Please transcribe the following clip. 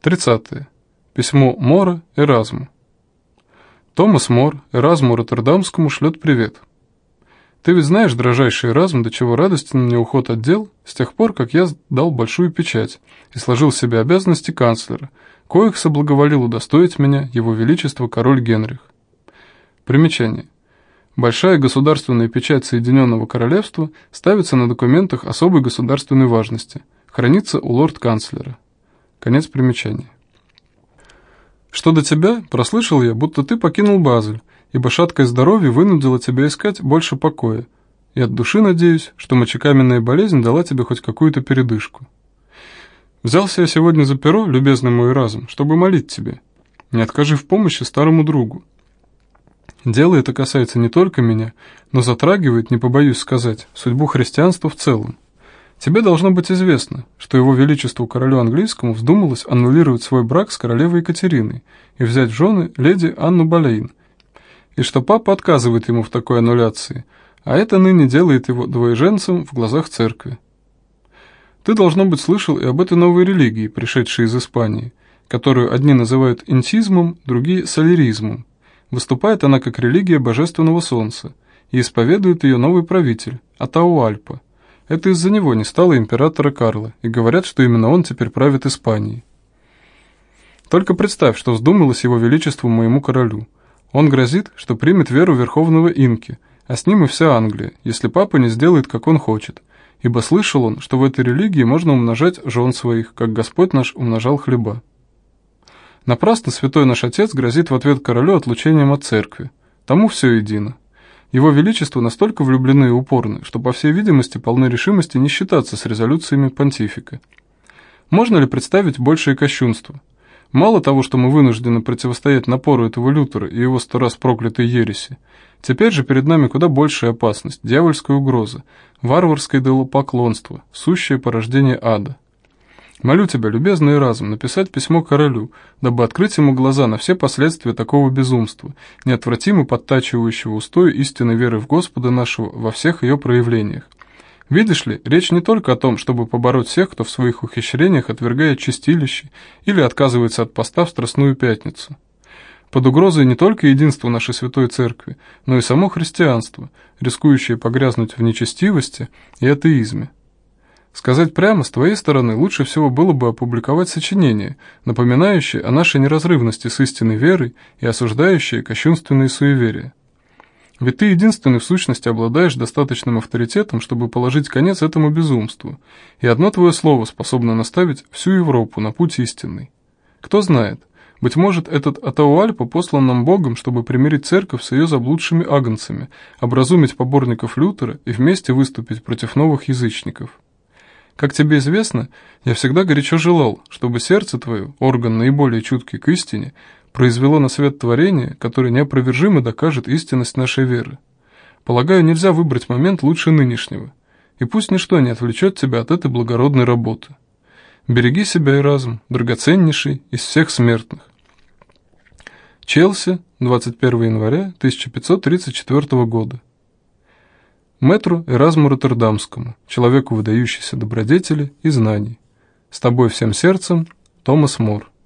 30. Письмо Мора Эразму. Томас Мор Эразму Роттердамскому шлет привет. Ты ведь знаешь, дрожайший Эразм, до чего радостен мне уход от дел с тех пор, как я дал большую печать и сложил в себе обязанности канцлера, коих соблаговолил удостоить меня его величество король Генрих. Примечание. Большая государственная печать Соединенного Королевства ставится на документах особой государственной важности, хранится у лорд-канцлера. Конец примечания. Что до тебя, прослышал я, будто ты покинул Базель, ибо шаткое здоровье вынудило тебя искать больше покоя, и от души надеюсь, что мочекаменная болезнь дала тебе хоть какую-то передышку. Взялся я сегодня за перо, любезный мой разум, чтобы молить тебе. Не откажи в помощи старому другу. Дело это касается не только меня, но затрагивает, не побоюсь сказать, судьбу христианства в целом. Тебе должно быть известно, что его величеству королю английскому вздумалось аннулировать свой брак с королевой Екатериной и взять в жены леди Анну Болейн, и что папа отказывает ему в такой аннуляции, а это ныне делает его двоеженцем в глазах церкви. Ты, должно быть, слышал и об этой новой религии, пришедшей из Испании, которую одни называют интизмом, другие – солеризмом. Выступает она как религия божественного солнца, и исповедует ее новый правитель – Атауальпа – это из-за него не стало императора Карла, и говорят, что именно он теперь правит Испанией. Только представь, что вздумалось его величеству моему королю. Он грозит, что примет веру верховного инки, а с ним и вся Англия, если папа не сделает, как он хочет. Ибо слышал он, что в этой религии можно умножать жен своих, как Господь наш умножал хлеба. Напрасно святой наш отец грозит в ответ королю отлучением от церкви. Тому все едино. Его Величество настолько влюблены и упорны, что, по всей видимости, полны решимости не считаться с резолюциями понтифика. Можно ли представить большее кощунство? Мало того, что мы вынуждены противостоять напору этого Лютера и его сто раз проклятой ереси, теперь же перед нами куда большая опасность, дьявольская угроза, варварское делопоклонство, сущее порождение ада. Молю тебя, любезный разум, написать письмо королю, дабы открыть ему глаза на все последствия такого безумства, неотвратимо подтачивающего устой истинной веры в Господа нашего во всех ее проявлениях. Видишь ли, речь не только о том, чтобы побороть всех, кто в своих ухищрениях отвергает чистилище или отказывается от поста в Страстную Пятницу. Под угрозой не только единство нашей Святой Церкви, но и само христианство, рискующее погрязнуть в нечестивости и атеизме. Сказать прямо, с твоей стороны лучше всего было бы опубликовать сочинение, напоминающее о нашей неразрывности с истинной верой и осуждающее кощунственные суеверия. Ведь ты единственный в сущности обладаешь достаточным авторитетом, чтобы положить конец этому безумству, и одно твое слово способно наставить всю Европу на путь истинный. Кто знает, быть может, этот Атауальпа послан нам Богом, чтобы примирить церковь с ее заблудшими агнцами, образумить поборников Лютера и вместе выступить против новых язычников. Как тебе известно, я всегда горячо желал, чтобы сердце твое, орган наиболее чуткий к истине, произвело на свет творение, которое неопровержимо докажет истинность нашей веры. Полагаю, нельзя выбрать момент лучше нынешнего, и пусть ничто не отвлечет тебя от этой благородной работы. Береги себя и разум, драгоценнейший из всех смертных. Челси, 21 января 1534 года. Мэтру Эразму Роттердамскому, человеку выдающейся добродетели и знаний. С тобой всем сердцем, Томас Мор.